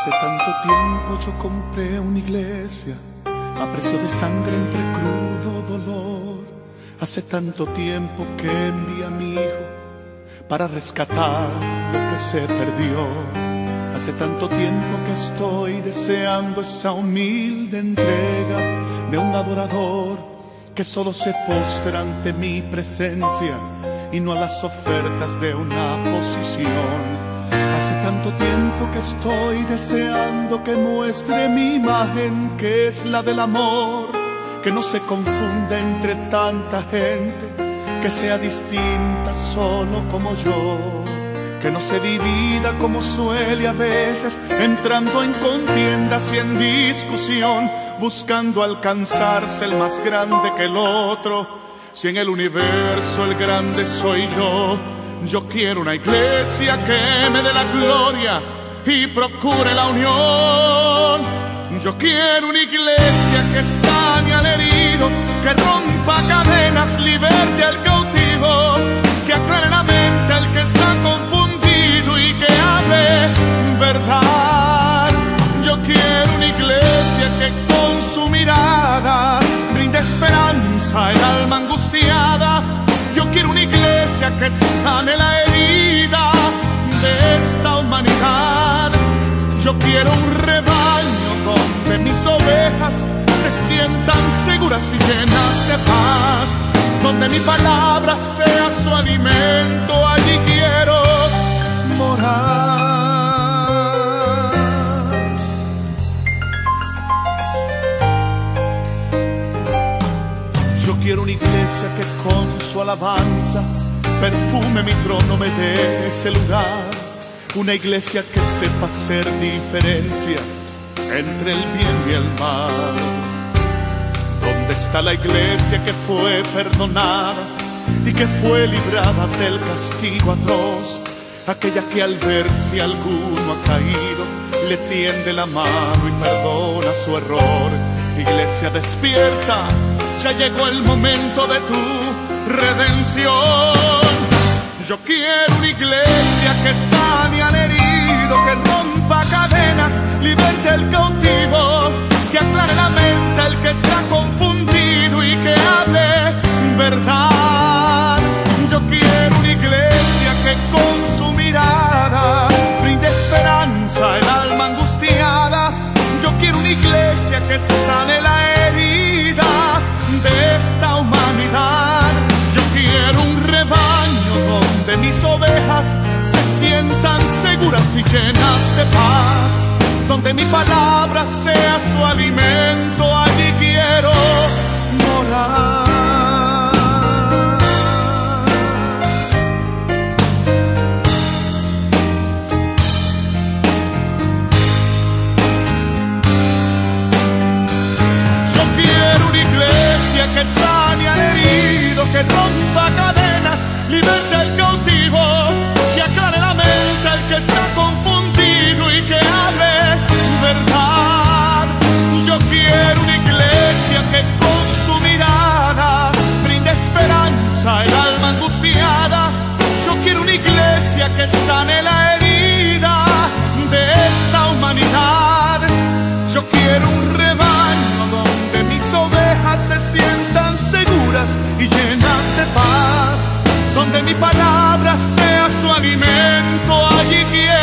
Hace tanto tiempo yo compré una iglesia a precio de sangre entre crudo dolor. Hace tanto tiempo que envié a mi hijo para rescatar lo que se perdió. Hace tanto tiempo que estoy deseando esa humilde entrega de un adorador que solo se postra ante mi presencia y no a las ofertas de una posición. Hace tanto tiempo que estoy deseando que muestre mi imagen, que es la del amor, que no se confunda entre tanta gente, que sea distinta solo como yo, que no se divida como suele a veces, entrando en contiendas y en discusión, buscando alcanzarse el más grande que el otro. Si en el universo el grande soy yo, yo quiero una iglesia que me dé la gloria y procure la unión. Yo quiero una iglesia que sane al herido, que rompa cadenas, liberte al cautivo, que aclare la mente al que está confundido y que hable verdad. Yo quiero una iglesia que con su mirada brinde esperanza al alma angustiada que sane la herida de esta humanidad. Yo quiero un rebaño donde mis ovejas se sientan seguras y llenas de paz. Donde mi palabra sea su alimento, allí quiero morar. Yo quiero una iglesia que con su alabanza perfume mi trono, me dé ese lugar. Una iglesia que sepa hacer diferencia entre el bien y el mal. ¿Dónde está la iglesia que fue perdonada y que fue librada del castigo atroz? Aquella que al ver si alguno ha caído le tiende la mano y perdona su error. Iglesia despierta ya llegó el momento de tu redención. Yo quiero una iglesia que sane al herido, que rompa cadenas, liberte al cautivo, que aclare la mente al que está confundido y que hable verdad. Yo quiero una iglesia que con su mirada brinde esperanza al alma angustiada. Yo quiero una iglesia que sane la y llenas de paz. Donde mi palabra sea su alimento, allí quiero morar. Yo quiero una iglesia que sane al herido, que rompa cadenas, liberte sane la herida de esta humanidad. Yo quiero un rebaño donde mis ovejas se sientan seguras y llenas de paz, donde mi palabra sea su alimento, allí quiero